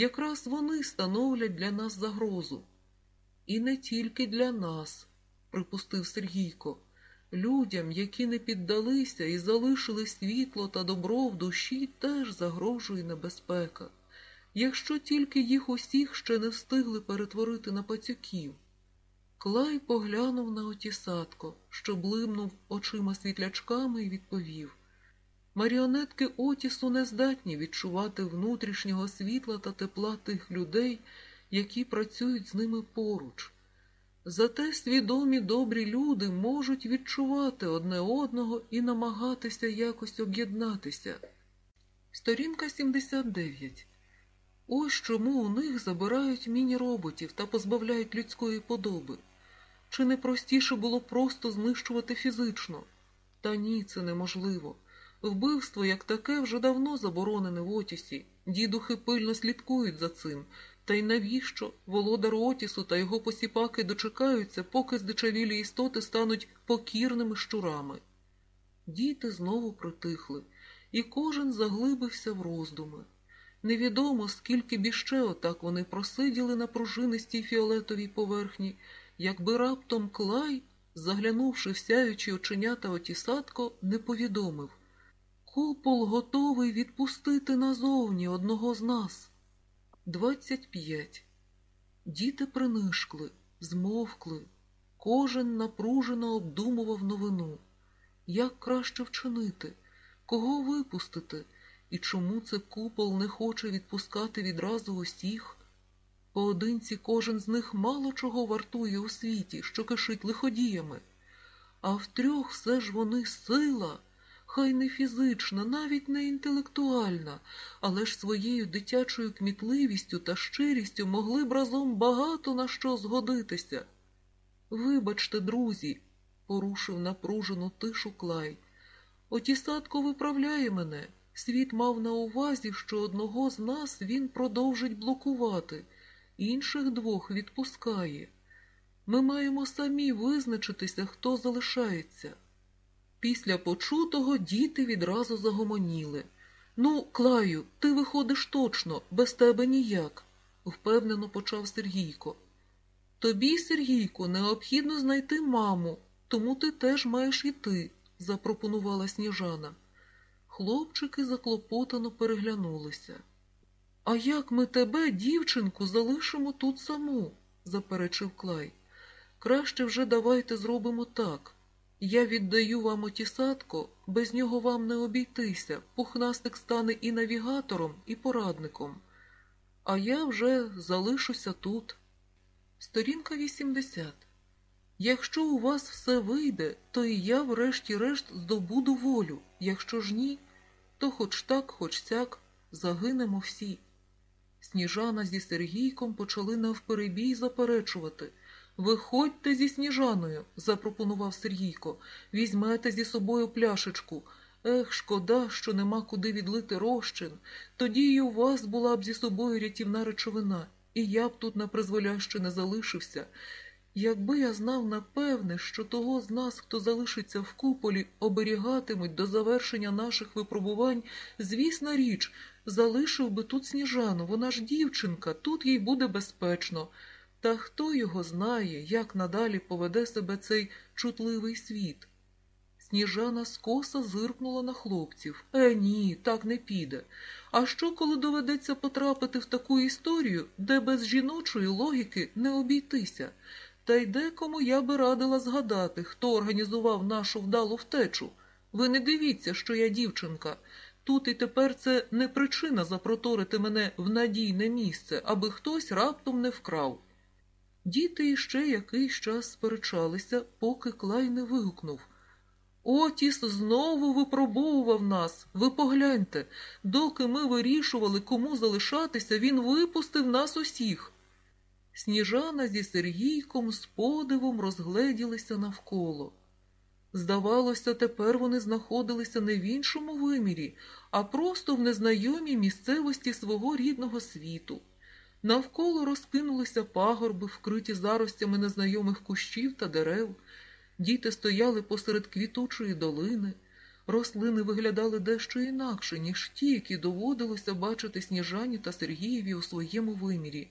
якраз вони становлять для нас загрозу. І не тільки для нас, припустив Сергійко. Людям, які не піддалися і залишили світло та добро в душі, теж загрожує небезпека, якщо тільки їх усіх ще не встигли перетворити на пацюків. Клай поглянув на отісатко, що блимнув очима світлячками, і відповів Маріонетки Отісу не здатні відчувати внутрішнього світла та тепла тих людей, які працюють з ними поруч. Зате свідомі добрі люди можуть відчувати одне одного і намагатися якось об'єднатися. Сторінка 79. Ось чому у них забирають міні-роботів та позбавляють людської подоби. Чи не простіше було просто знищувати фізично? Та ні, це неможливо. Вбивство як таке вже давно заборонене в Отісі. Дідухи пильно слідкують за цим. Та й навіщо володар Отісу та його посіпаки дочекаються, поки здичавілі істоти стануть покірними щурами? Діти знову притихли, і кожен заглибився в роздуми. Невідомо, скільки б іще отак вони просиділи на пружинистій фіолетовій поверхні, якби раптом клай, заглянувши в сяючі оченята отісатко, не повідомив Купол готовий відпустити назовні одного з нас. Двадцять п'ять. Діти принишкли, змовкли. Кожен напружено обдумував новину. Як краще вчинити, кого випустити, і чому це купол не хоче відпускати відразу усіх? Поодинці кожен з них мало чого вартує у світі, що кишить лиходіями, а втрьох все ж вони сила хай не фізична, навіть не інтелектуальна, але ж своєю дитячою кмітливістю та щирістю могли б разом багато на що згодитися. Вибачте, друзі, порушив напружену тишу клай. Отісатко виправляє мене. Світ мав на увазі, що одного з нас він продовжить блокувати, інших двох відпускає. Ми маємо самі визначитися, хто залишається. Після почутого діти відразу загомоніли. Ну, Клаю, ти виходиш точно, без тебе ніяк, впевнено почав Сергійко. Тобі, Сергійко, необхідно знайти маму, тому ти теж маєш іти, запропонувала сніжана. Хлопчики заклопотано переглянулися. А як ми тебе, дівчинку, залишимо тут саму? заперечив Клай. Краще вже давайте зробимо так. Я віддаю вам отісатко, без нього вам не обійтися. Пухнастик стане і навігатором, і порадником. А я вже залишуся тут. Сторінка 80. Якщо у вас все вийде, то і я, врешті-решт, здобуду волю. Якщо ж ні, то хоч так, хоч сяк, загинемо всі. Сніжана зі Сергійком почали навперебій заперечувати. Виходьте зі сніжаною, запропонував Сергійко. Візьмете зі собою пляшечку. Ех, шкода, що нема куди відлити розчин. Тоді й у вас була б зі собою рятівна речовина, і я б тут на призволяще не залишився. Якби я знав напевне, що того з нас, хто залишиться в куполі, оберігатимуть до завершення наших випробувань, звісна річ, залишив би тут сніжану, вона ж дівчинка, тут їй буде безпечно. Та хто його знає, як надалі поведе себе цей чутливий світ? Сніжана скоса зиркнула на хлопців. Е, ні, так не піде. А що, коли доведеться потрапити в таку історію, де без жіночої логіки не обійтися? Та й декому я би радила згадати, хто організував нашу вдалу втечу. Ви не дивіться, що я дівчинка. Тут і тепер це не причина запроторити мене в надійне місце, аби хтось раптом не вкрав. Діти іще якийсь час сперечалися, поки Клай не вигукнув. Отіс знову випробовував нас. Ви погляньте, доки ми вирішували, кому залишатися, він випустив нас усіх. Сніжана зі Сергійком з подивом розгледілися навколо. Здавалося, тепер вони знаходилися не в іншому вимірі, а просто в незнайомій місцевості свого рідного світу. Навколо розкинулися пагорби, вкриті заростями незнайомих кущів та дерев. Діти стояли посеред квітучої долини. Рослини виглядали дещо інакше, ніж ті, які доводилося бачити Сніжані та Сергієві у своєму вимірі.